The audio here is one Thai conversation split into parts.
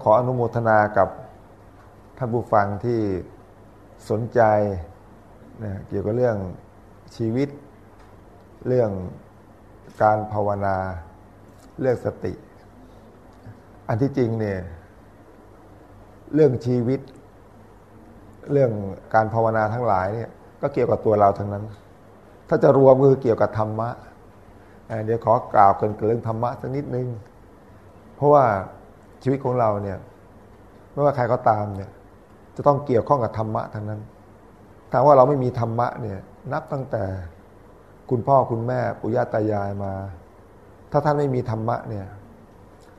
องขออนุโมทนากับท่านผู้ฟังที่สนใจนะเกี่ยวกับเรื่องชีวิต เรื่องการภาวนา เรื่องสติ อันที่จริงเนี่ยเรื่องชีวิต เรื่องการภาวนาทั้งหลายเนี่ยก็เกี่ยวกับตัวเราทั้งนั้น ถ้าจะรวมมือเกี่ยวกับธรรมะเดี๋ยวขอกล่าวเกินเรื่องธรรมะสักนิดนึง เพราะว่า ชีวิตของเราเนี่ยไม่ว่าใครก็ตามเนี่ย จะต้องเกี่ยวข้องกับธรรมะทั้งนั้นถ้าว่าเราไม่มีธรรมะเนี่ย นับตั้งแต่คุณพ่อคุณแม่ปู่ย่าตายายมา ถ้าท่านไม่มีธรรมะเนี่ย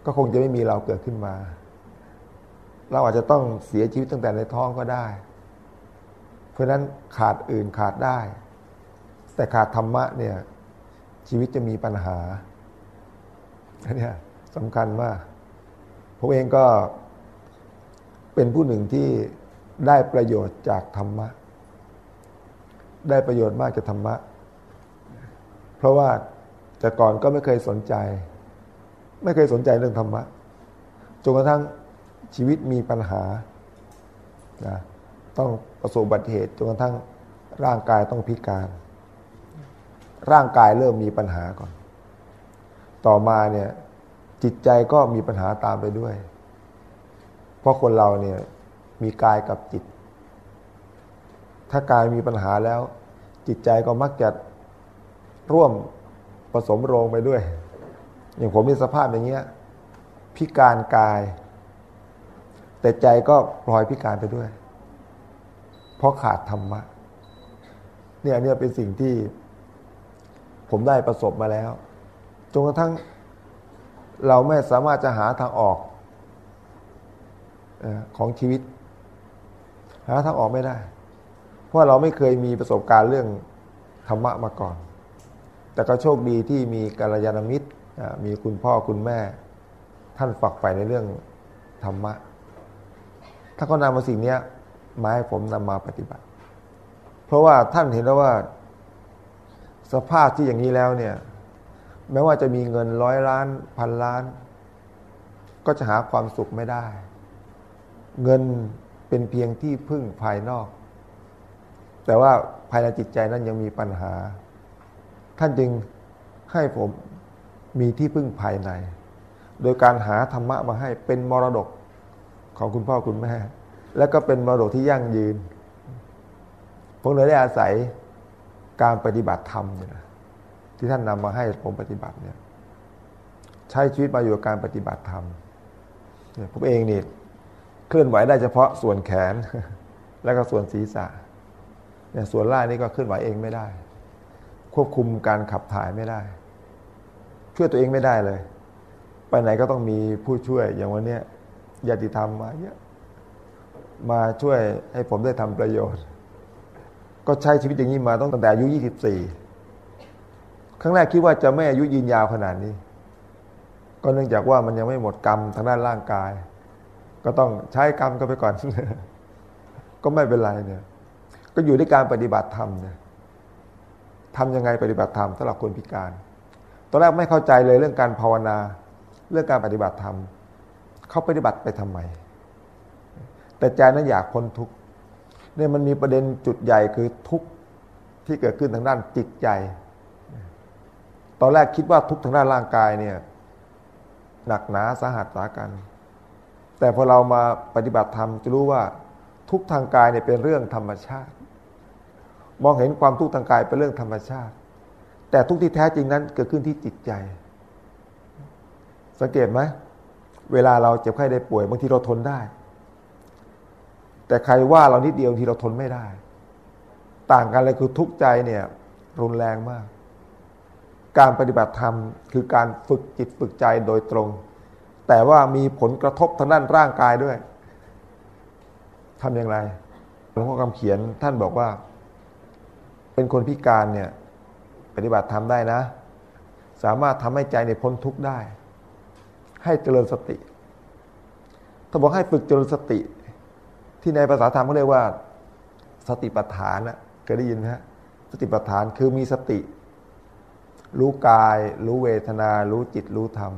ก็คงจะไม่มีเราเกิดขึ้นมา เราอาจจะต้องเสียชีวิตตั้งแต่ในท้องก็ได้ เพราะนั้นขาดอื่นขาดได้ แต่ขาดธรรมะเนี่ย ชีวิตจะมีปัญหาอันนี้สำคัญมาก ผมเองก็เป็นผู้หนึ่งที่ได้ประโยชน์จากธรรมะ ได้ประโยชน์มากจากธรรมะ เพราะว่าแต่ก่อนก็ไม่เคยสนใจ ไม่เคยสนใจเรื่องธรรมะจนกระทั่งชีวิตมีปัญหานะต้องประสบอุบัติเหตุจนกระทั่งร่างกายต้องพิการ ร่างกายเริ่มมีปัญหาก่อน ต่อมาเนี่ย จิตใจก็มีปัญหาตามไปด้วย เพราะคนเราเนี่ยมีกายกับจิต ถ้ากายมีปัญหาแล้ว จิตใจก็มักจะร่วมผสมโรงไปด้วย อย่างผมมีสภาพอย่างเงี้ยพิการกาย แต่ใจก็ปล่อยพิการไปด้วย เพราะขาดธรรมะเนี่ยเนี่ยเป็นสิ่งที่ผมได้ประสบมาแล้วจนกระทั่ง เราไม่สามารถจะหาทางออกของชีวิต หาทางออกไม่ได้ เพราะเราไม่เคยมีประสบการณ์เรื่องธรรมะมาก่อน แต่ก็โชคดีที่มีกัลยาณมิตรมีคุณพ่อคุณแม่ ท่านฝักใฝ่ในเรื่องธรรมะ ถ้าเขานำมาสิ่งนี้มาให้ผมนำมาปฏิบัติ เพราะว่าท่านเห็นแล้วว่า สภาพที่อย่างนี้แล้วเนี่ย แม้ว่าจะมีเงินร้อยล้านพันล้าน ก็จะหาความสุขไม่ได้ เงินเป็นเพียงที่พึ่งภายนอก แต่ว่าภายในจิตใจนั้นยังมีปัญหา ท่านจึงให้ผมมีที่พึ่งภายใน โดยการหาธรรมะมาให้เป็นมรดกของคุณพ่อคุณแม่ และก็เป็นมรดกที่ยั่งยืนผมเลยได้อาศัยการปฏิบัติธรรมเนี่ย ที่ท่านนำมาให้ผมปฏิบัติเนี่ย ใช้ชีวิตมาอยู่กับการปฏิบัติธรรมเนี่ยผมเองนี่เคลื่อนไหวได้เฉพาะส่วนแขน แล้วก็ส่วนศีรษะเนี่ยส่วนล่างนี่ก็เคลื่อนไหวเองไม่ได้ ควบคุมการขับถ่ายไม่ได้ ช่วยตัวเองไม่ได้เลย ไปไหนก็ต้องมีผู้ช่วยอย่างวันนี้ญาติธรรมมาเยอะมาช่วยให้ผมได้ทำประโยชน์ ก็ใช้ชีวิตอย่างนี้มาตั้งแต่อายุยี่สิบสี่ ครั้งแรกคิดว่าจะไม่อายุยืนยาวขนาดนี้ ก็เนื่องจากว่ามันยังไม่หมดกรรมทางด้านร่างกาย ก็ต้องใช้กรรมก็ไปก่อน ก็ไม่เป็นไรเนี่ย ก็อยู่ที่การปฏิบัติธรรมเนี่ยทำยังไงปฏิบัติธรรมสำหรับคนพิการ ตอนแรกไม่เข้าใจเลยเรื่องการภาวนา เรื่องการปฏิบัติธรรมเขาปฏิบัติไปทำไม แต่ใจนั้นอยากพ้นทุกข์เนี่ยมันมีประเด็นจุดใหญ่คือทุกข์ที่เกิดขึ้นทางด้านจิตใจ ตอนแรกคิดว่าทุกทางด้านร่างกายเนี่ยหนักหนาสาหัสสากัน แต่พอเรามาปฏิบัติธรรมจะรู้ว่าทุกทางกายเนี่ยเป็นเรื่องธรรมชาติ มองเห็นความทุกข์ทางกายเป็นเรื่องธรรมชาติ แต่ทุกที่แท้จริงนั้นเกิดขึ้นที่จิตใจ สังเกตไหมเวลาเราเจ็บไข้ได้ป่วยบางทีเราทนได้ แต่ใครว่าเรานิดเดียวทีเราทนไม่ได้ ต่างกันเลยคือทุกใจเนี่ยรุนแรงมาก การปฏิบัติธรรม คือการฝึกจิตฝึกใจโดยตรง แต่ว่ามีผลกระทบทางด้านร่างกายด้วยทำอย่างไรหลวงพ่อคำเขียนท่านบอกว่า เป็นคนพิการเนี่ยปฏิบัติธรรมได้นะ สามารถทำให้ใจในพ้นทุกข์ได้ ให้เจริญสติถ้าบอกให้ฝึกเจริญสติ ที่ในภาษาธรรมเขาเรียกว่า สติปัฏฐานนะเคยได้ยินไหมฮะสติปัฏฐานคือมีสติ รู้กาย รู้เวทนา รู้จิตรู้ธรรม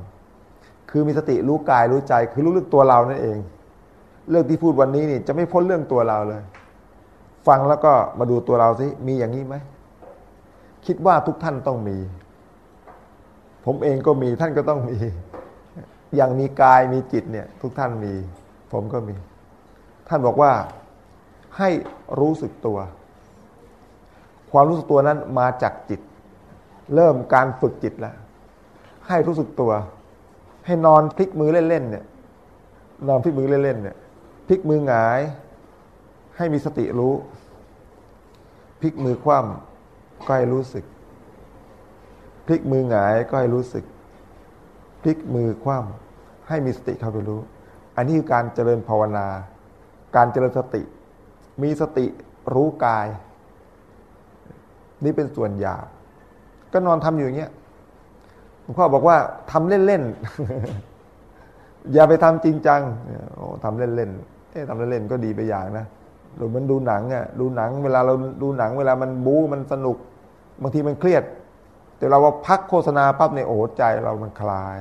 คือมีสติรู้กายรู้ใจ คือรู้เรื่องตัวเรานั่นเอง เรื่องที่พูดวันนี้นี่ จะไม่พ้นเรื่องตัวเราเลย ฟังแล้วก็มาดูตัวเราสิมีอย่างนี้ไหมคิดว่าทุกท่านต้องมี ผมเองก็มีท่านก็ต้องมี อย่างมีกายมีจิตเนี่ย ทุกท่านมี ผมก็มี ท่านบอกว่าให้รู้สึกตัว ความรู้สึกตัวนั้นมาจากจิต เริ่มการฝึกจิตแล้วให้รู้สึกตัว ให้นอนพลิกมือเล่นๆเนี่ยนอนพลิกมือเล่นๆเนี่ยพลิกมือหงาย ให้มีสติรู้พลิกมือคว่ำก็ให้รู้สึกพลิกมือหงายก็ให้รู้สึกพลิกมือคว่ำให้มีสติเข้าไปรู้ อันนี้คือการเจริญภาวนา การเจริญสติ มีสติรู้กาย นี่เป็นส่วนหยาบ ก็นอนทำอยู่อย่างเงี้ยหลวงพ่อบอกว่าทำเล่นๆอย่าไปทำจริงจังโอ้ทำเล่นๆเอ๊ะทำเล่นๆก็ดีไปอย่างนะหรือมันดูหนังอะดูหนัง เวลาเราดูหนัง เวลามันบู๊มันสนุก บางทีมันเครียด แต่เราว่าพักโฆษณาปั๊บในโอ้ใจเรามันคลาย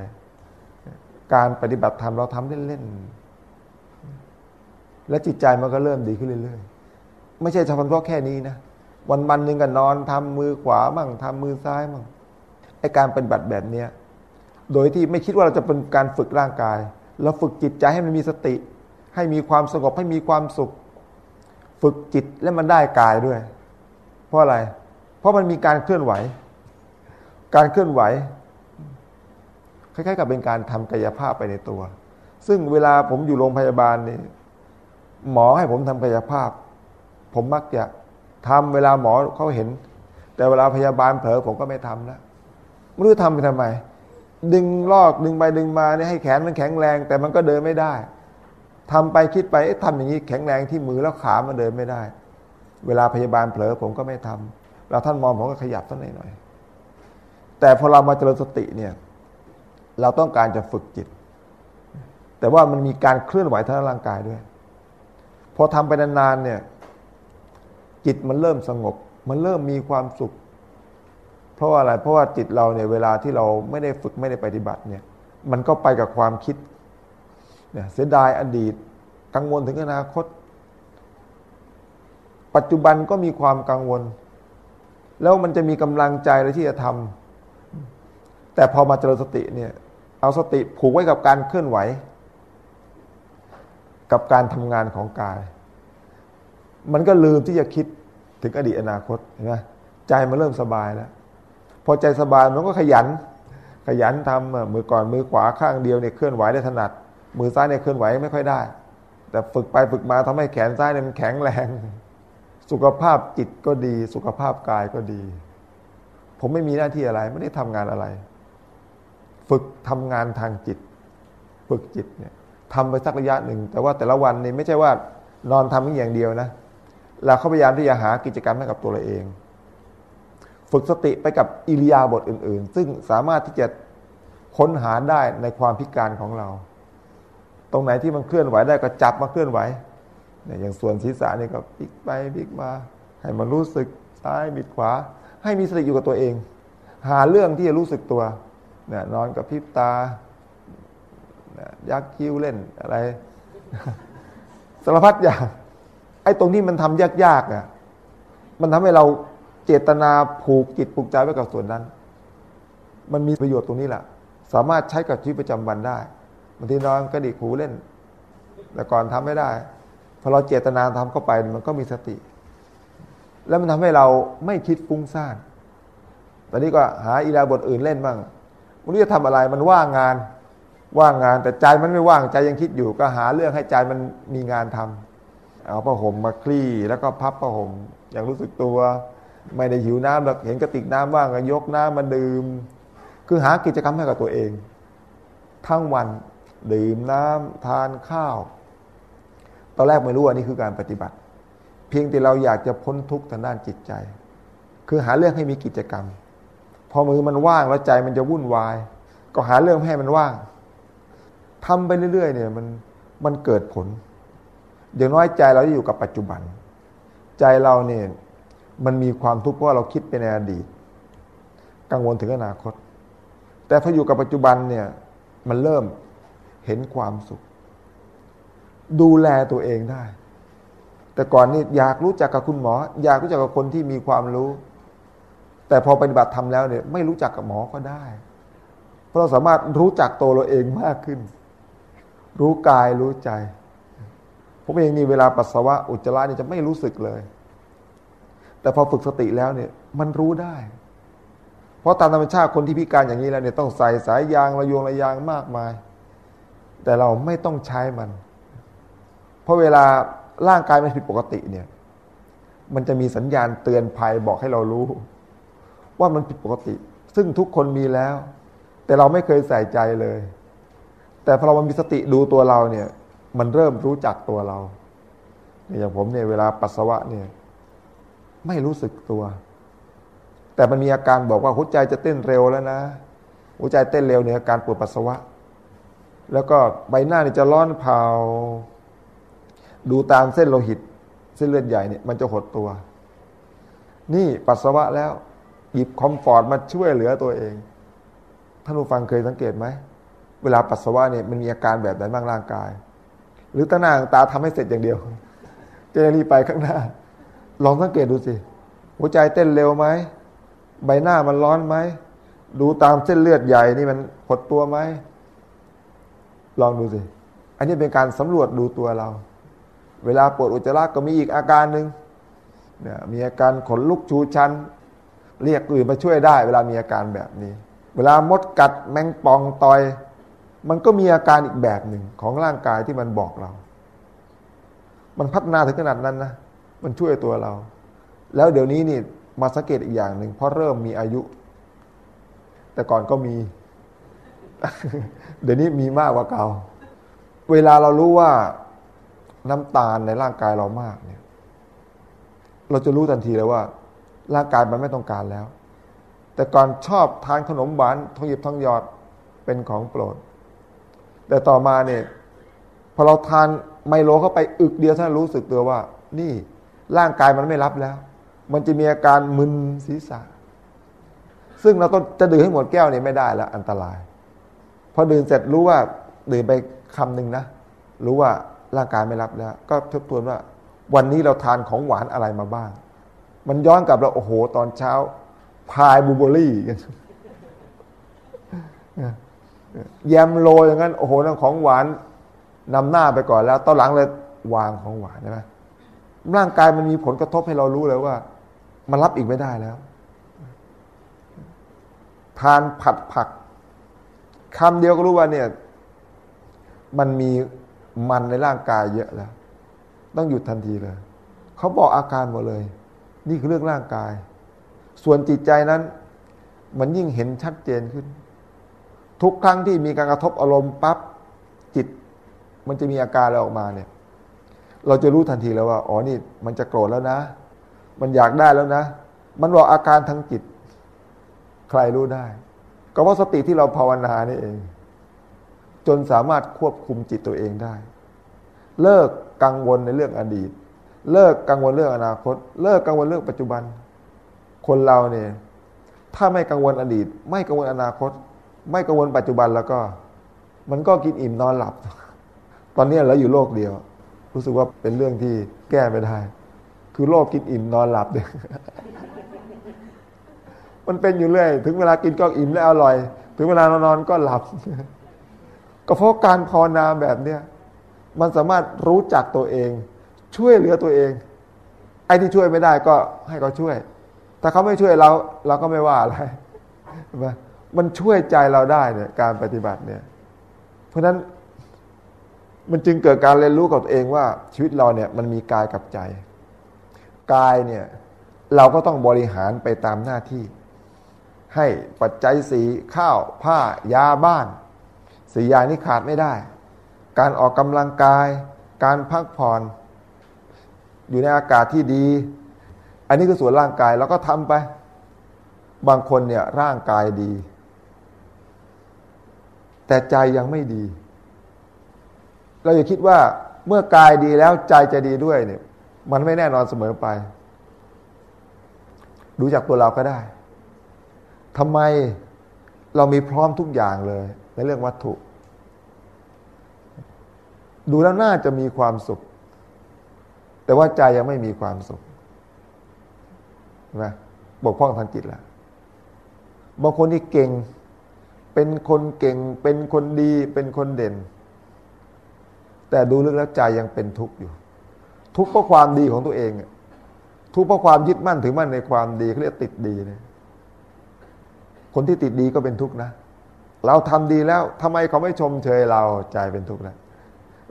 การปฏิบัติธรรมเราทำเล่นๆและจิตใจมันก็เริ่มดีขึ้นเรื่อยๆไม่ใช่เฉพาะแค่นี้นะ วันวันหนึ่งก็นอนทำมือขวามั่งทำมือซ้ายมั่งไอการปฏิบัติแบบเนี้ยโดยที่ไม่คิดว่าเราจะเป็นการฝึกร่างกาย เราฝึกจิตใจให้มันมีสติ ให้มีความสงบให้มีความสุข ฝึกจิตและมันได้กายด้วย เพราะอะไร เพราะมันมีการเคลื่อนไหว การเคลื่อนไหว คล้ายๆ กับเป็นการทำกายภาพไปในตัว ซึ่งเวลาผมอยู่โรงพยาบาลนี่หมอให้ผมทำกายภาพ ผมมักจะ ทำเวลาหมอเขาเห็น แต่เวลาพยาบาลเผลอผมก็ไม่ทำแล้วไม่รู้ทำไปทำไม ดึงลอกดึงไปดึงมาเนี่ยให้แขนมันแข็งแรง แต่มันก็เดินไม่ได้ทำไปคิดไปทำอย่างนี้แข็งแรงที่มือแล้วขามันเดินไม่ได้ เวลาพยาบาลเผลอผมก็ไม่ทำเราท่านมองผมก็ขยับสักหน่อยแต่พอเรามาเจริญสติเนี่ยเราต้องการจะฝึกจิต แต่ว่ามันมีการเคลื่อนไหวทางร่างกายด้วย พอทำไปนานๆเนี่ย จิตมันเริ่มสงบ มันเริ่มมีความสุข เพราะว่าอะไร เพราะว่าจิตเราเนี่ยเวลาที่เราไม่ได้ฝึกไม่ได้ปฏิบัติเนี่ย มันก็ไปกับความคิดเนี่ยเสียดายอดีต กังวลถึงอนาคต ปัจจุบันก็มีความกังวล แล้วมันจะมีกำลังใจอะไรที่จะทำแต่พอมาเจริญสติเนี่ย เอาสติผูกไว้กับการเคลื่อนไหว กับการทำงานของกาย มันก็ลืมที่จะคิดถึงอดีตอนาคตเห็นไหมใจมันเริ่มสบายแล้ว พอใจสบายมันก็ขยัน ขยันทำมือก่อนมือขวาข้างเดียวเนี่ยเคลื่อนไหวได้ถนัด มือซ้ายเนี่ยเคลื่อนไหวไม่ค่อยได้ แต่ฝึกไปฝึกมาทำให้แขนซ้ายเนี่ยมันแข็งแรง สุขภาพจิตก็ดี สุขภาพกายก็ดี ผมไม่มีหน้าที่อะไร ไม่ได้ทำงานอะไร ฝึกทำงานทางจิต ฝึกจิตเนี่ยทำไปสักระยะหนึ่ง แต่ว่าแต่ละวันนี่ไม่ใช่ว่านอนทำอย่างเดียวนะ เราเขาพยายามที่จะหากิจกรรมให้กับตัวเราเอง ฝึกสติไปกับอิริยาบถอื่น ๆ ซึ่งสามารถที่จะค้นหาได้ในความพิการของเรา ตรงไหนที่มันเคลื่อนไหวได้ก็จับมาเคลื่อนไหวเนี่ยอย่างส่วนศีรษะนี่ก็พลิกไปพลิกมา ให้มันรู้สึกซ้ายบิดขวา ให้มีสติอยู่กับตัวเอง หาเรื่องที่จะรู้สึกตัวเนี่ยนอนกับพิบตายักคิ้วเล่นอะไร สารพัดอย่าง ไอ้ตรงที่มันทำยากๆอะมันทำให้เราเจตนาผูกจิตผูกใจไว้กับส่วนนั้น มันมีประโยชน์ตรงนี้แหละสามารถใช้กับชีวิตประจำวันได้บางทีนอนกระดิกหูเล่น แต่ก่อนทำไม่ได้พอเราเจตนาทำเข้าไปมันก็มีสติ แล้วมันทำให้เราไม่คิดฟุ้งซ่านตอนนี้ก็หาอีลาบทอื่นเล่นบ้างมันรู้จะทำอะไรมันว่างงานว่างงานแต่ใจมันไม่ว่างใจยังคิดอยู่ก็หาเรื่องให้ใจมันมีงานทำ เอาผ้าห่มมาคลี่แล้วก็พับผ้าห่มอย่างรู้สึกตัว ไม่ได้หิวน้ำแบบเห็นกระติกน้ำว่างก็ยกน้ำมาดื่ม คือหากิจกรรมให้กับตัวเอง ทั้งวันดื่มน้ำทานข้าว ตอนแรกไม่รู้ว่านี่คือการปฏิบัติ เพียงแต่เราอยากจะพ้นทุกข์ทางด้านจิตใจ คือหาเรื่องให้มีกิจกรรม พอมือมันว่างแล้วใจมันจะวุ่นวาย ก็หาเรื่องให้มันว่างทำไปเรื่อยๆเนี่ยมันมันเกิดผล อย่างน้อยใจเราอยู่กับปัจจุบัน ใจเราเนี่ยมันมีความทุกข์เพราะเราคิดไปในอดีต กังวลถึงอนาคต แต่พออยู่กับปัจจุบันเนี่ยมันเริ่มเห็นความสุข ดูแลตัวเองได้ แต่ก่อนนี่อยากรู้จักกับคุณหมอ อยากรู้จักกับคนที่มีความรู้ แต่พอปฏิบัติทำแล้วเนี่ยไม่รู้จักกับหมอก็ได้ เพราะเราสามารถรู้จักตัวเราเองมากขึ้น รู้กายรู้ใจ ผมเองนี่เวลาปัสสาวะอุจจาระนี่จะไม่รู้สึกเลย แต่พอฝึกสติแล้วเนี่ย มันรู้ได้ เพราะตามธรรมชาติคนที่พิการอย่างนี้แล้วเนี่ยต้องใส่สายยางระยงระยางมากมาย แต่เราไม่ต้องใช้มัน เพราะเวลาร่างกายมันผิดปกติเนี่ย มันจะมีสัญญาณเตือนภัยบอกให้เรารู้ ว่ามันผิดปกติ ซึ่งทุกคนมีแล้ว แต่เราไม่เคยใส่ใจเลย แต่พอเรามีสติดูตัวเราเนี่ย มันเริ่มรู้จักตัวเราอย่างผมเนี่ยเวลาปัสสาวะเนี่ย ไม่รู้สึกตัว แต่มันมีอาการบอกว่าหัวใจจะเต้นเร็วแล้วนะหัวใจเต้นเร็วเนี่ยอาการปวดปัสสาวะ แล้วก็ใบหน้านี่จะร้อนเผา ดูตามเส้นโลหิต เส้นเลือดใหญ่เนี่ยมันจะหดตัว นี่ปัสสาวะแล้ว หยิบคอมฟอร์ตมาช่วยเหลือตัวเองท่านผู้ฟังเคยสังเกตไหมเวลาปัสสาวะเนี่ยมันมีอาการแบบไหนบ้างร่างกาย หรือตั้งหน้าตาทำให้เสร็จอย่างเดียวจะรีบไปข้างหน้า ลองสังเกตดูสิ หัวใจเต้นเร็วไหม ใบหน้ามันร้อนไหม ดูตามเส้นเลือดใหญ่นี่มันหดตัวไหม ลองดูสิ อันนี้เป็นการสำรวจดูตัวเรา เวลาปวดอุจจาระก็มีอีกอาการหนึ่งเนี่ยมีอาการขนลุกชูชัน เรียกอื่นมาช่วยได้ เวลามีอาการแบบนี้ เวลามดกัดแมงปองต่อย มันก็มีอาการอีกแบบหนึ่งของร่างกายที่มันบอกเรา มันพัฒนาถึงขนาดนั้นนะ มันช่วยตัวเรา แล้วเดี๋ยวนี้นี่มาสังเกตอีกอย่างหนึ่งเพราะเริ่มมีอายุ แต่ก่อนก็มี เดี๋ยวนี้มีมากกว่าเก่า เวลาเรารู้ว่าน้ำตาลในร่างกายเรามากเนี่ย เราจะรู้ทันทีเลยว่า ร่างกายมันไม่ต้องการแล้ว แต่ก่อนชอบทานขนมหวานทองหยิบทองหยอดเป็นของโปรด แต่ต่อมาเนี่ยพอเราทานไมโลเข้าไปอึกเดียวท่านรู้สึกตัวว่า นี่ร่างกายมันไม่รับแล้ว มันจะมีอาการมึนศีรษะ ซึ่งเราต้องจะดื่มให้หมดแก้วนี่ไม่ได้แล้วอันตราย พอดื่มเสร็จรู้ว่าดื่มไปคำหนึ่งนะ รู้ว่าร่างกายไม่รับแล้ว ก็ทบทวนว่า วันนี้เราทานของหวานอะไรมาบ้าง มันย้อนกลับเราโอ้โห ตอนเช้า พายบูเบอรี่กัน แยมโรยอย่างนั้น โอ้โหนั่งของหวานนำหน้าไปก่อนแล้วตอนหลังเลยวางของหวานใช่ไหมร่างกายมันมีผลกระทบให้เรารู้เลยว่า มันรับอีกไม่ได้แล้ว ทานผัดผักคำเดียวก็รู้ว่าเนี่ย มันมีมันในร่างกายเยอะแล้ว ต้องหยุดทันทีเลยเขาบอกอาการหมดเลย นี่คือเรื่องร่างกาย ส่วนจิตใจนั้น มันยิ่งเห็นชัดเจนขึ้น ทุกครั้งที่มีการกระทบอารมณ์ปั๊บจิต มันจะมีอาการอะไรออกมาเนี่ย เราจะรู้ทันทีแล้วว่าอ๋อนี่มันจะโกรธแล้วนะ มันอยากได้แล้วนะ มันบอกอาการทางจิต ใครรู้ได้ ก็เพราะสติที่เราภาวนานี่เอง จนสามารถควบคุมจิตตัวเองได้ เลิกกังวลในเรื่องอดีต เลิกกังวลเรื่องอนาคต เลิกกังวลเรื่องปัจจุบัน คนเราเนี่ยถ้าไม่กังวลอดีต ไม่กังวลอนาคต ไม่กังวลปัจจุบันแล้วก็ มันก็กินอิ่มนอนหลับ ตอนนี้เราอยู่โลกเดียว รู้สึกว่าเป็นเรื่องที่แก้ไม่ได้ คือโลกกินอิ่มนอนหลับเนี่ยมันเป็นอยู่เรื่อย ถึงเวลากินก็อิ่มและอร่อย ถึงเวลานอนก็หลับ ก็เพราะการภาวนาแบบเนี้ยมันสามารถรู้จักตัวเอง ช่วยเหลือตัวเอง ไอ้ที่ช่วยไม่ได้ก็ให้เขาช่วย ถ้าเขาไม่ช่วยเราเราก็ไม่ว่าอะไรใช่ไหม มันช่วยใจเราได้เนี่ยการปฏิบัติเนี่ย เพราะฉะนั้นมันจึงเกิดการเรียนรู้กับตัวเองว่าชีวิตเราเนี่ยมันมีกายกับใจ กายเนี่ยเราก็ต้องบริหารไปตามหน้าที่ ให้ปัจจัยสีข้าวผ้ายาบ้านสีอย่างนี้ขาดไม่ได้ การออกกำลังกาย การพักผ่อน อยู่ในอากาศที่ดี อันนี้คือส่วนร่างกายเราก็ทำไป บางคนเนี่ยร่างกายดี แต่ใจยังไม่ดี เราอย่าคิดว่าเมื่อกายดีแล้วใจจะดีด้วยเนี่ย มันไม่แน่นอนเสมอไป ดูจากตัวเราก็ได้ทำไมเรามีพร้อมทุกอย่างเลย ในเรื่องวัตถุ ดูแล้วน่าจะมีความสุข แต่ว่าใจยังไม่มีความสุขนะบกพร่องทางจิตแล้วบางคนที่เก่ง เป็นคนเก่ง เป็นคนดี เป็นคนเด่น แต่ดูลึกแล้วใจยังเป็นทุกข์อยู่ ทุกข์เพราะความดีของตัวเองทุกข์เพราะความยึดมั่นถือมั่นในความดีเขาเรียกติดดีเนี่ยคนที่ติดดีก็เป็นทุกข์นะ เราทำดีแล้วทำไมเขาไม่ชมเชยเราใจเป็นทุกข์แล้ว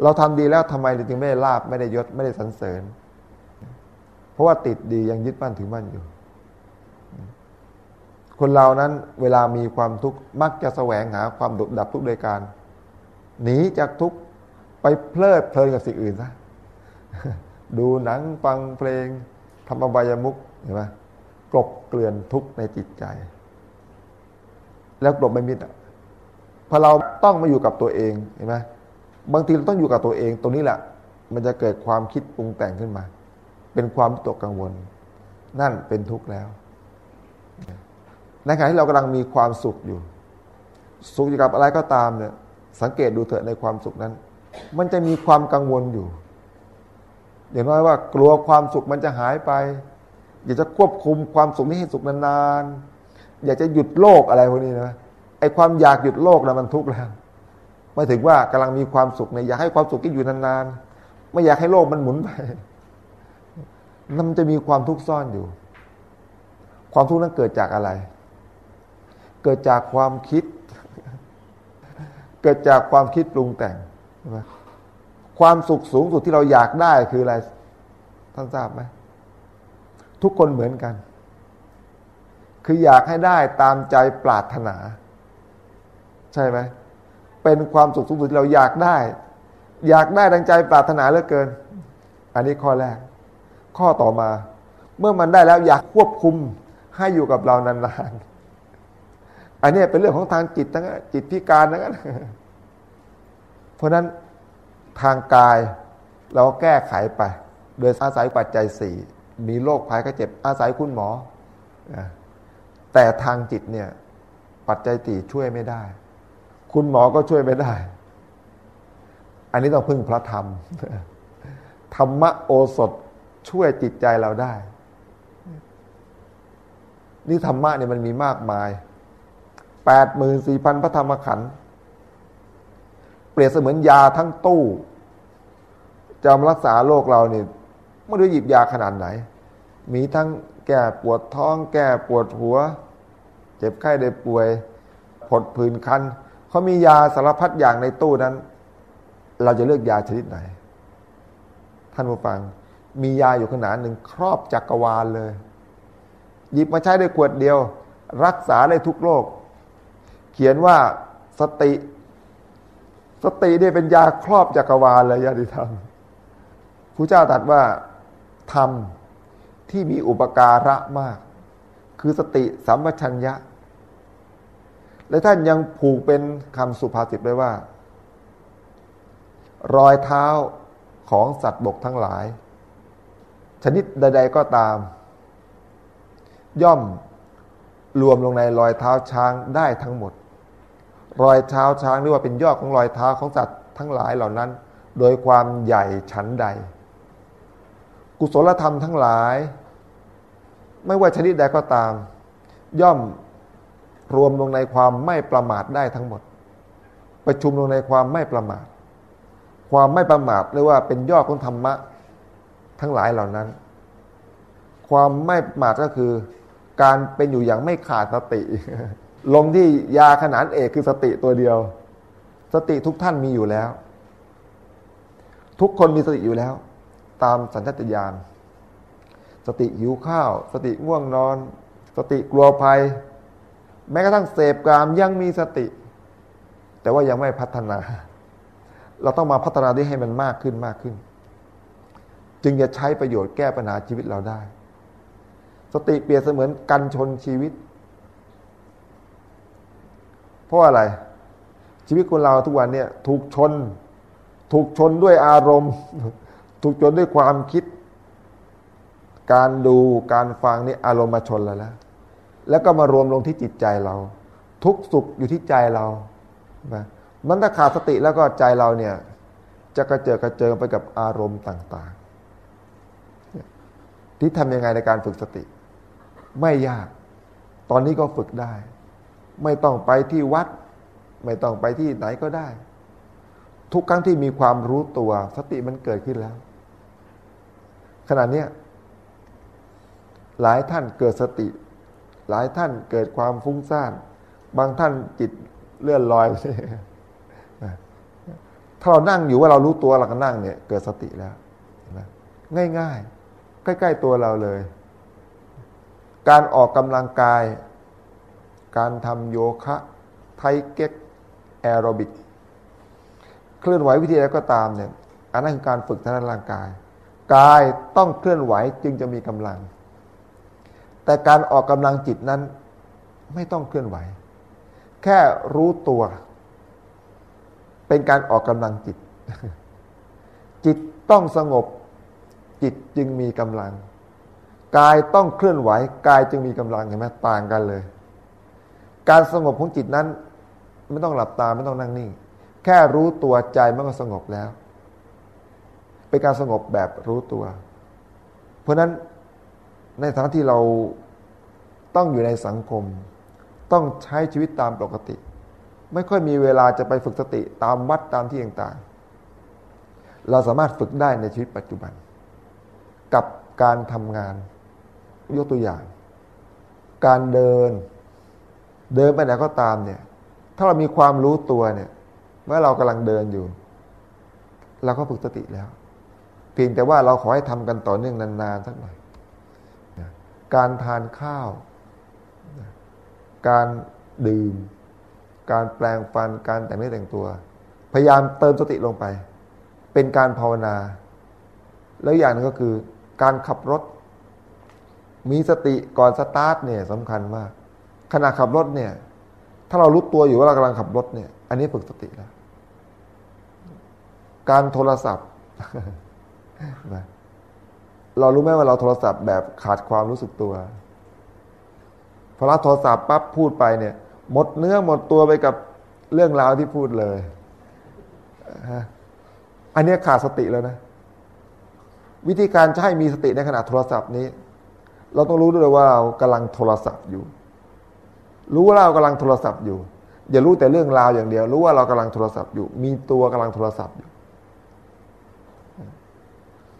เราทำดีแล้วทำไมจึงไม่ได้ลาบไม่ได้ยศไม่ได้สรรเสริญ เพราะว่าติดดียังยึดมั่นถือมั่นอยู่ คนเรานั้นเวลามีความทุกข์มักจะแสวงหาความดุดับทุกข์โดยการหนีจากทุกข์ไปเพลิดเพลินกับสิ่งอื่นซะดูหนังฟังเพลงทำอบายมุกเห็นไหมกลบเกลื่อนทุกข์ในจิตใจ แล้วกลบไม่มิดอะพอเราต้องมาอยู่กับตัวเองเห็นไหมบางทีเราต้องอยู่กับตัวเองตรงนี้แหละ มันจะเกิดความคิดปรุงแต่งขึ้นมา เป็นความตกกังวล นั่นเป็นทุกข์แล้ว ในขณะที่เรากำลังมีความสุขอยู่ สุขอยู่กับอะไรก็ตามเนี่ยสังเกตดูเถอะในความสุขนั้น มันจะมีความกังวลอยู่ อย่างน้อยว่ากลัวความสุขมันจะหายไป อยากจะควบคุมความสุขนี้ให้สุขนานๆ อยากจะหยุดโลกอะไรพวกนี้นะไอ้ความอยากหยุดโลกนะมันทุกข์แล้วไม่ถึงว่ากำลังมีความสุขในอยากให้ความสุขที่อยู่นานๆ ไม่อยากให้โลกมันหมุนไปนั่นจะมีความทุกข์ซ่อนอยู่ ความทุกข์นั้นเกิดจากอะไร เกิดจากความคิด เกิดจากความคิดปรุงแต่งใช่ไหมความสุขสูงสุดที่เราอยากได้คืออะไรท่านทราบไหมทุกคนเหมือนกัน คืออยากให้ได้ตามใจปรารถนา ใช่ไหมเป็นความสุขสูงสุดที่เราอยากได้ อยากได้ดังใจปรารถนาเหลือเกิน อันนี้ข้อแรก ข้อต่อมา เมื่อมันได้แล้วอยากควบคุมให้อยู่กับเรานานๆ อันนี้เป็นเรื่องของทางจิตทั้งจิตพิการทั้งนั้นเพราะนั้นทางกายเราแก้ไขไป โดยอาศัยปัจจัยสี่มีโรคภัยก็เจ็บอาศัยคุณหมอ แต่ทางจิตเนี่ย ปัจจัยตีช่วยไม่ได้ คุณหมอก็ช่วยไม่ได้ อันนี้ต้องพึ่งพระธรรม ธรรมโอสถช่วยจิตใจเราได้ นี่ธรรมะเนี่ยมันมีมากมาย แปดหมื่นสี่พันพระธรรมขันธ์เปรียบเสมือนยาทั้งตู้จะรักษาโรคเราเนี่ยไม่รู้หยิบยาขนาดไหน มีทั้งแก้ปวดท้อง แก้ปวดหัว เจ็บไข้ได้ป่วยผดผื่นคันเขามียาสารพัดอย่างในตู้นั้น เราจะเลือกยาชนิดไหน ท่านผู้ฟัง มียาอยู่ขนาดหนึ่งครอบจักรวาลเลย หยิบมาใช้ได้ขวดเดียว รักษาได้ทุกโรค เขียนว่าสติ สติได้เป็นยาครอบจักรวาลเลยญาติธรรมพระเจ้าตรัสว่าธรรมที่มีอุปการะมาก คือสติสัมปชัญญะ และท่านยังผูกเป็นคำสุภาษิตไว้ว่า รอยเท้าของสัตว์บกทั้งหลาย ชนิดใด ๆก็ตาม ย่อมรวมลงในรอยเท้าช้างได้ทั้งหมด รอยเท้าช้างเรียกว่าเป็นยอดของรอยเท้าของสัตว์ทั้งหลายเหล่านั้น โดยความใหญ่ชั้นใด กุศลธรรมทั้งหลาย ไม่ว่าชนิดใดก็ตาม ย่อมรวมลงในความไม่ประมาทได้ทั้งหมด ประชุมลงในความไม่ประมาท ความไม่ประมาทเรียกว่าเป็นยอดของธรรมะทั้งหลายเหล่านั้น ความไม่ประมาทก็คือ การเป็นอยู่อย่างไม่ขาดสติ ลงที่ยาขนานเอกคือสติตัวเดียว สติทุกท่านมีอยู่แล้ว ทุกคนมีสติอยู่แล้ว ตามสัญชาตญาณสติหิวข้าว สติง่วงนอน สติกลัวภัย แม้กระทั่งเสพกามยังมีสติ แต่ว่ายังไม่พัฒนา เราต้องมาพัฒนาที่ให้มันมากขึ้นมากขึ้น จึงจะใช้ประโยชน์แก้ปัญหาชีวิตเราได้ สติเปรียบเสมือนกันชนชีวิต เพราะอะไร ชีวิตคนเราทุกวันเนี่ยถูกชน ถูกชนด้วยอารมณ์ ถูกชนด้วยความคิด การดูการฟังนี่อารมณ์มาชนแล้วแล้วแล้วก็มารวมลงที่จิตใจเรา ทุกสุขอยู่ที่ใจเรามันถ้าขาดสติแล้วก็ใจเราเนี่ย จะกระเจิดกระเจิงไปกับอารมณ์ต่าง ๆ ที่ทำยังไงในการฝึกสติ ไม่ยาก ตอนนี้ก็ฝึกได้ ไม่ต้องไปที่วัด ไม่ต้องไปที่ไหนก็ได้ ทุกครั้งที่มีความรู้ตัวสติมันเกิดขึ้นแล้ว ขณะนี้หลายท่านเกิดสติ หลายท่านเกิดความฟุ้งซ่าน บางท่านจิตเลื่อนลอยถ้าเรานั่งอยู่ว่าเรารู้ตัวเราก็นั่งเนี่ย เกิดสติแล้วง่ายๆ ใกล้ ๆ ตัวเราเลย การออกกำลังกาย การทำโยคะ ไทเก๊กแอโรบิก เคลื่อนไหววิธีใดก็ตามเนี่ยอันนั้นคือการฝึกทางร่างกาย กายต้องเคลื่อนไหวจึงจะมีกำลัง แต่การออกกำลังจิตนั้นไม่ต้องเคลื่อนไหว แค่รู้ตัว เป็นการออกกำลังจิต จิตต้องสงบจิตจึงมีกำลัง กายต้องเคลื่อนไหว กายจึงมีกำลังเห็นไหมต่างกันเลย การสงบของจิตนั้น ไม่ต้องหลับตาไม่ต้องนั่งนิ่ง แค่รู้ตัวใจมันก็สงบแล้ว เป็นการสงบแบบรู้ตัว เพราะนั้นในฐานะที่เราต้องอยู่ในสังคม ต้องใช้ชีวิตตามปกติ ไม่ค่อยมีเวลาจะไปฝึกสติตามวัดตามที่ต่างๆ เราสามารถฝึกได้ในชีวิตปัจจุบัน กับการทำงานยกตัวอย่าง การเดิน เดินไปไหนก็ตามเนี่ย ถ้าเรามีความรู้ตัวเนี่ยเมื่อเรากำลังเดินอยู่ เราก็ฝึกสติแล้ว เพียงแต่ว่าเราขอให้ทำกันต่อเนื่องนานๆสักหน่อยการทานข้าว การดื่ม การแปลงฟัน การแต่งเนื้อแต่งตัว พยายามเติมสติลงไป เป็นการภาวนา แล้วอย่างนึงก็คือ การขับรถ มีสติก่อนสตาร์ทเนี่ยสำคัญมาก ขณะขับรถเนี่ย ถ้าเรารู้ตัวอยู่ว่าเรากำลังขับรถเนี่ย อันนี้ฝึกสติแล้ว การโทรศัพท์ เรารู้ไหมว่าเราโทรศัพท์แบบขาดความรู้สึกตัวพอรับโทรศัพท์ปั๊บพูดไปเนี่ย หมดเนื้อหมดตัวไปกับเรื่องราวที่พูดเลย อันนี้ขาดสติแล้วนะ วิธีการให้มีสติในขณะโทรศัพท์นี้ เราต้องรู้ด้วยว่าเรากำลังโทรศัพท์อยู่ รู้ว่าเรากำลังโทรศัพท์อยู่ อย่ารู้แต่เรื่องราวอย่างเดียว รู้ว่าเรากำลังโทรศัพท์อยู่ มีตัวกำลังโทรศัพท์อยู่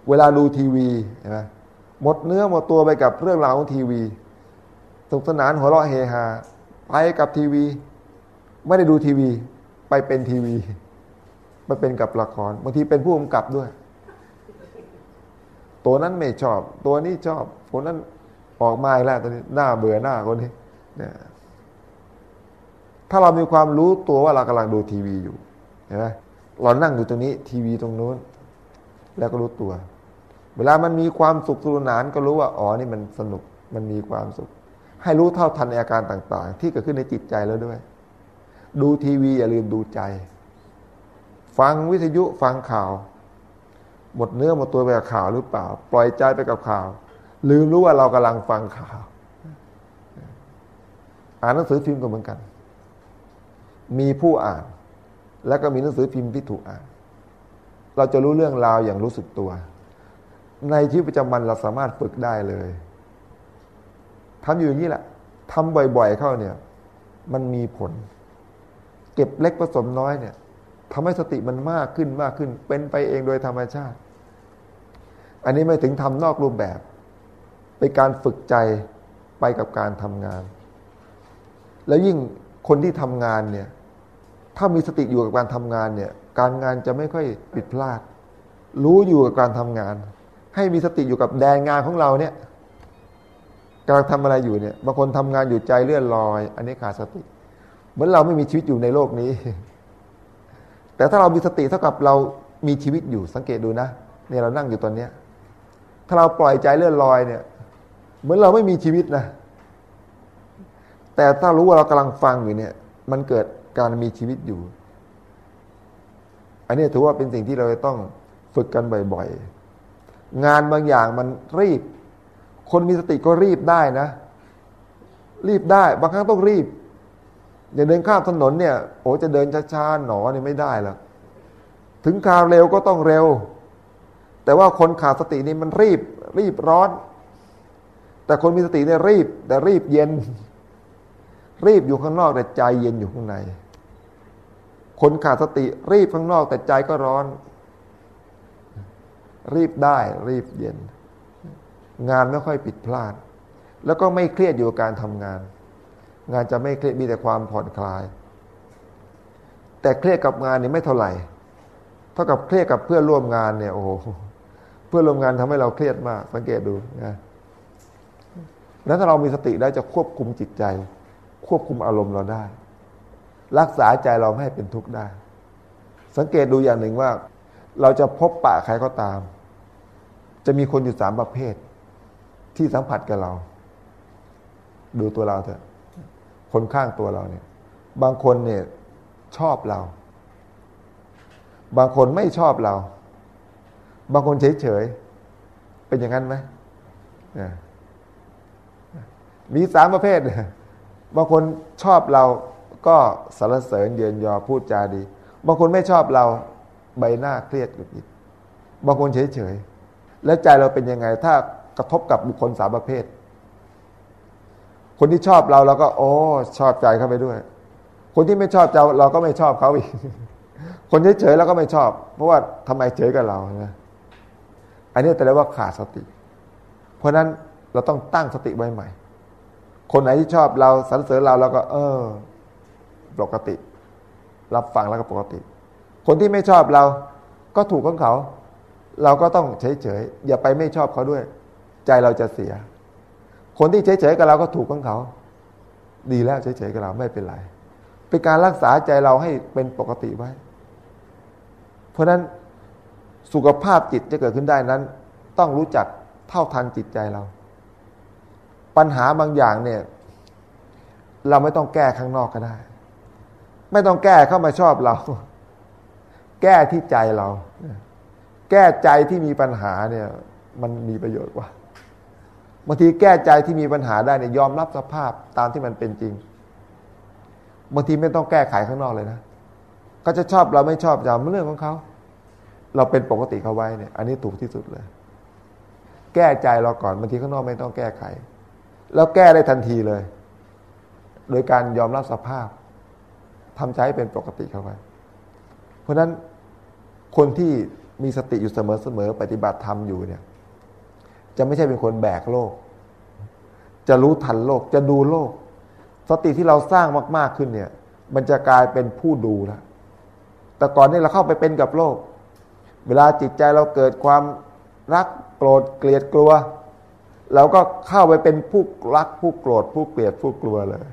เวลาดูทีวีเห็นไหมหมดเนื้อหมดตัวไปกับเรื่องราวของทีวีสนุกสนานหัวเราะเฮฮาไปกับทีวี ไม่ได้ดูทีวี ไปเป็นทีวีไปเป็นกับละครบางทีเป็นผู้กำกับด้วย ตัวนั้นไม่ชอบ ตัวนี้ชอบคนนั้นออกมาแล้วตัวนี้หน้าเบื่อหน้าคนนี้เนี่ย ถ้าเรามีความรู้ตัวว่าเรากำลังดูทีวีอยู่เห็นไหมเรานั่งอยู่ตรงนี้ ทีวีตรงนู้น แล้วก็รู้ตัว เวลามันมีความสุขสนุกนานก็รู้ว่าอ๋อนี่มันสนุกมันมีความสุข ให้รู้เท่าทันอาการต่าง ๆ ที่เกิดขึ้นในจิตใจแล้วด้วย ดูทีวีอย่าลืมดูใจ ฟังวิทยุฟังข่าว หมดเนื้อหมดตัวไปกับข่าวหรือเปล่า ปล่อยใจไปกับข่าว ลืมรู้ว่าเรากำลังฟังข่าว อ่านหนังสือพิมพ์ก็เหมือนกัน มีผู้อ่าน แล้วก็มีหนังสือพิมพ์ที่ถูกอ่าน เราจะรู้เรื่องราวอย่างรู้สึกตัว ในชีวิตประจำวันเราสามารถฝึกได้เลยทำอยู่อย่างนี้แหละทำบ่อย ๆ เข้าเนี่ย มันมีผล เก็บเล็กผสมน้อยเนี่ยทำให้สติมันมากขึ้นมากขึ้น เป็นไปเองโดยธรรมชาติ อันนี้ไม่ถึงทำนอกรูปแบบเป็นการฝึกใจไปกับการทำงาน แล้วยิ่งคนที่ทำงานเนี่ย ถ้ามีสติอยู่กับการทำงานเนี่ยการงานจะไม่ค่อยผิดพลาด รู้อยู่กับการทำงาน ให้มีสติอยู่กับแดนงานของเราเนี่ยกำลังทำอะไรอยู่เนี่ยบางคนทำงานอยู่ใจเลื่อนลอย อันนี้ขาดสติ เหมือนเราไม่มีชีวิตอยู่ในโลกนี้ แต่ถ้าเรามีสติเท่ากับเรามีชีวิตอยู่สังเกตดูนะเนี่ยเรานั่งอยู่ตอนเนี้ยถ้าเราปล่อยใจเลื่อนลอยเนี่ย เหมือนเราไม่มีชีวิตนะแต่ถ้ารู้ว่าเรากำลังฟังอยู่เนี่ย มันเกิด การมีชีวิตอยู่ อันนี้ถือว่าเป็นสิ่งที่เราจะต้องฝึกกันบ่อยๆ งานบางอย่างมันรีบ คนมีสติก็รีบได้นะ รีบได้ บางครั้งต้องรีบ อย่าเดินข้ามถนนเนี่ย โอ้จะเดินช้าๆ หนอเนี่ยไม่ได้หรอกถึงข่าวเร็วก็ต้องเร็ว แต่ว่าคนขาดสตินี่มันรีบ รีบร้อน แต่คนมีสติเนี่ยรีบ แต่รีบเย็น รีบอยู่ข้างนอกแต่ใจเย็นอยู่ข้างใน คนขาดสติรีบข้างนอกแต่ใจก็ร้อน รีบได้รีบเย็น งานไม่ค่อยผิดพลาด แล้วก็ไม่เครียดอยู่กับการทำงาน งานจะไม่เครียดมีแต่ความผ่อนคลาย แต่เครียดกับงานนี่ไม่เท่าไหร่ เท่ากับเครียดกับเพื่อนร่วมงานเนี่ยโอ้โหเพื่อนร่วมงานทำให้เราเครียดมาก สังเกตดูนะนั้นถ้าเรามีสติได้จะควบคุมจิตใจ ควบคุมอารมณ์เราได้ รักษาใจเราไม่ให้เป็นทุกข์ได้ สังเกตดูอย่างหนึ่งว่า เราจะพบปะใครก็ตาม จะมีคนอยู่สามประเภท ที่สัมผัสกับเรา ดูตัวเราเถอะ คนข้างตัวเราเนี่ย บางคนเนี่ยชอบเรา บางคนไม่ชอบเรา บางคนเฉยๆเป็นอย่างนั้นไหมมีสามประเภทบางคนชอบเรา ก็สรรเสริญเยือนยอพูดจาดีบางคนไม่ชอบเราใบหน้าเครียดกุดหิดบางคนเฉยๆแล้วใจเราเป็นยังไง ถ้ากระทบกับบุคคลสามประเภท คนที่ชอบเราเราก็ โอ้ชอบใจเข้าไปด้วย คนที่ไม่ชอบเราเราก็ไม่ชอบเขาอีก คนเฉยๆแล้วก็ไม่ชอบ เพราะว่าทำไมเฉยกับเรานะอันนี้แต่เรียกว่าขาดสติ เพราะนั้นเราต้องตั้งสติไว้ใหม่ คนไหนที่ชอบเราสรรเสริญเราเราก็ เออ ปกติ รับฟังแล้วก็ปกติ คนที่ไม่ชอบเราก็ถูกของเขา เราก็ต้องเฉยๆอย่าไปไม่ชอบเขาด้วย ใจเราจะเสีย คนที่เฉยๆกับเราก็ถูกของเขา ดีแล้วเฉยๆกับเราไม่เป็นไรเป็นการรักษาใจเราให้เป็นปกติไว้ เพราะฉะนั้นสุขภาพจิตจะเกิดขึ้นได้นั้น ต้องรู้จักเท่าทันจิตใจเรา ปัญหาบางอย่างเนี่ย เราไม่ต้องแก้ข้างนอกก็ได้ ไม่ต้องแก้เข้ามาชอบเรา แก้ที่ใจเรา แก้ใจที่มีปัญหาเนี่ย มันมีประโยชน์กว่าบางทีแก้ใจที่มีปัญหาได้เนี่ยยอมรับสภาพตามที่มันเป็นจริงบางทีไม่ต้องแก้ไขข้างนอกเลยนะก็จะชอบเราไม่ชอบอย่าเรื่องของเขา เราเป็นปกติเขาไว้เนี่ย อันนี้ถูกที่สุดเลย แก้ใจเราก่อนบางทีข้างนอกไม่ต้องแก้ไข แล้วแก้ได้ทันทีเลย โดยการยอมรับสภาพ ทำใจให้เป็นปกติเข้าไว้เพราะฉะนั้นคนที่มีสติอยู่เสมอๆปฏิบัติธรรมอยู่เนี่ย จะไม่ใช่เป็นคนแบกโลก จะรู้ทันโลก จะดูโลก สติที่เราสร้างมาก ๆขึ้นเนี่ย มันจะกลายเป็นผู้ดูแล้วแต่ก่อนนี่เราเข้าไปเป็นกับโลก เวลาจิตใจเราเกิดความรักโกรธเกลียดกลัวเราก็เข้าไปเป็นผู้รักผู้โกรธผู้เกลียดผู้กลัวเลย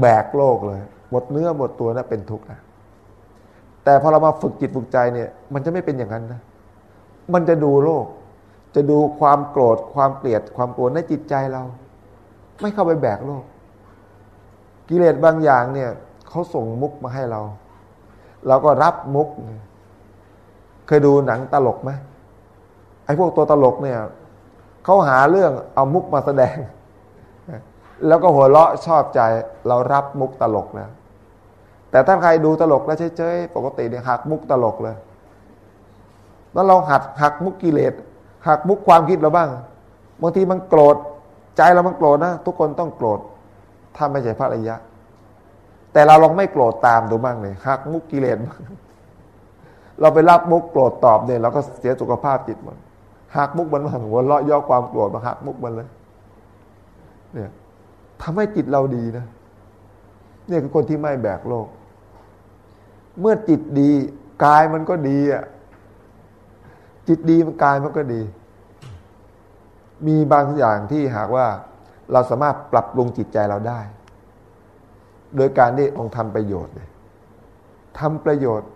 แบกโลกเลย หมดเนื้อหมดตัวนะเป็นทุกข์นะแต่พอเรามาฝึกจิตฝึกใจเนี่ย มันจะไม่เป็นอย่างนั้นนะ มันจะดูโลก จะดูความโกรธความเกลียดความกลัวในจิตใจเรา ไม่เข้าไปแบกโลก กิเลสบางอย่างเนี่ยเขาส่งมุกมาให้เรา เราก็รับมุก เคยดูหนังตลกไหมไอ้พวกตัวตลกเนี่ยเขาหาเรื่องเอามุกมาแสดง แล้วก็หัวเราะชอบใจ เรารับมุกตลกแล้ว แต่ถ้าใครดูตลกแล้วเฉยๆปกติเนี่ยหักมุกตลกเลย แล้วเราหัดหักมุกกิเลสหักมุกความคิดเราบ้างบางทีมันโกรธใจเรามันโกรธนะทุกคนต้องโกรธถ้าไม่ใช่พระอริยะ แต่เราลองไม่โกรธตามดูบ้างเลยหักมุกกิเลสเราไปรับมุกโกรธตอบเนี่ยเราก็เสียสุขภาพจิตหมันหักมุกมันมาหัวเราะย่อความโกรธมาหักมุกมันเลย เนี่ยทำให้จิตเราดีนะ เนี่ยคือคนที่ไม่แบกโลก เมื่อจิตดีกายมันก็ดีอะจิตดีมันกายมันก็ดี มีบางอย่างที่หากว่าเราสามารถปรับปรุงจิตใจเราได้ โดยการที่องทำประโยชน์เลยทำประโยชน์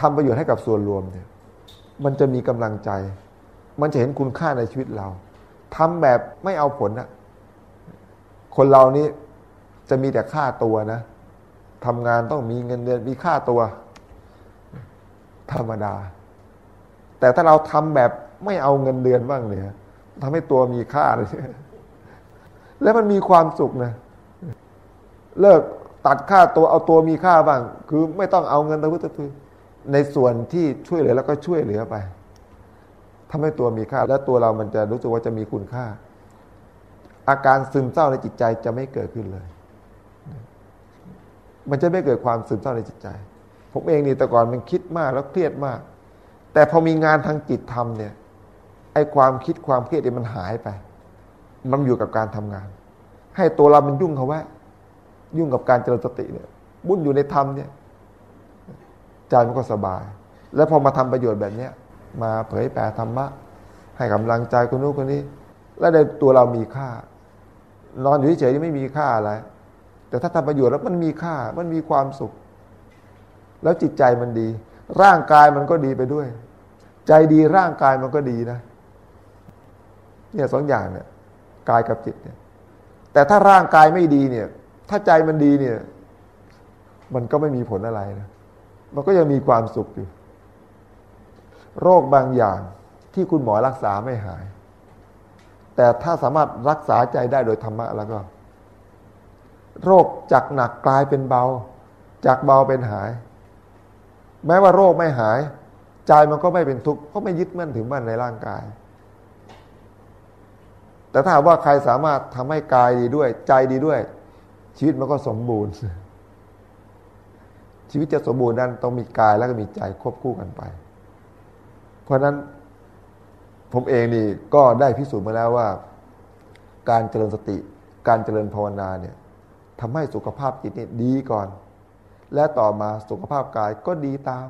ทำประโยชน์ให้กับส่วนรวมเนี่ย มันจะมีกำลังใจ มันจะเห็นคุณค่าในชีวิตเราทำแบบไม่เอาผลนะคนเรานี้จะมีแต่ค่าตัวนะ ทำงานต้องมีเงินเดือนมีค่าตัว ธรรมดา แต่ถ้าเราทำแบบไม่เอาเงินเดือนบ้างเนี่ยทำให้ตัวมีค่าเลยแล้วมันมีความสุขนะ เลิกตัดค่าตัวเอาตัวมีค่าบ้าง คือไม่ต้องเอาเงินตะพุตะพือในส่วนที่ช่วยเหลือแล้วก็ช่วยเหลือไปทำให้ตัวมีค่า แล้วตัวเรามันจะรู้สึกว่าจะมีคุณค่า อาการซึมเศร้าในจิตใจจะไม่เกิดขึ้นเลย มันจะไม่เกิดความซึมเศร้าในจิตใจ ผมเองนี่แต่ก่อนมันคิดมากแล้วเครียดมาก แต่พอมีงานทางจิตทำเนี่ยไอ้ความคิดความเครียดเนี่ยมันหายไป มันอยู่กับการทำงาน ให้ตัวเรามันยุ่งเขาไว้ยุ่งกับการเจริญสติเนี่ยบุญอยู่ในธรรมเนี่ยใจมันก็สบาย แล้วพอมาทำประโยชน์แบบเนี้ยมาเผยแผ่ธรรมะ ให้กำลังใจคนนู้นคนนี้ แล้วในตัวเรามีค่า นอนอยู่เฉยๆไม่มีค่าอะไร แต่ถ้าทำประโยชน์แล้วมันมีค่า มันมีความสุข แล้วจิตใจมันดี ร่างกายมันก็ดีไปด้วย ใจดีร่างกายมันก็ดีนะ เนี่ยสองอย่างเนี่ยกายกับจิตเนี่ย แต่ถ้าร่างกายไม่ดีเนี่ย ถ้าใจมันดีเนี่ย มันก็ไม่มีผลอะไรนะ มันก็ยังมีความสุขอยู่ โรคบางอย่างที่คุณหมอรักษาไม่หาย แต่ถ้าสามารถรักษาใจได้โดยธรรมะแล้วก็ โรคจากหนักกลายเป็นเบา จากเบาเป็นหาย แม้ว่าโรคไม่หาย ใจมันก็ไม่เป็นทุกข์เพราะไม่ยึดมั่นถือมั่นในร่างกาย แต่ถ้าว่าใครสามารถทำให้กายดีด้วย ใจดีด้วย ชีวิตมันก็สมบูรณ์ ชีวิตจะสมบูรณ์นั้นต้องมีกายแล้วก็มีใจควบคู่กันไป เพราะนั้นผมเองนี่ก็ได้พิสูจน์มาแล้วว่า การเจริญสติ การเจริญภาวนาเนี่ย ทำให้สุขภาพจิตนี่ดีก่อน และต่อมาสุขภาพกายก็ดีตาม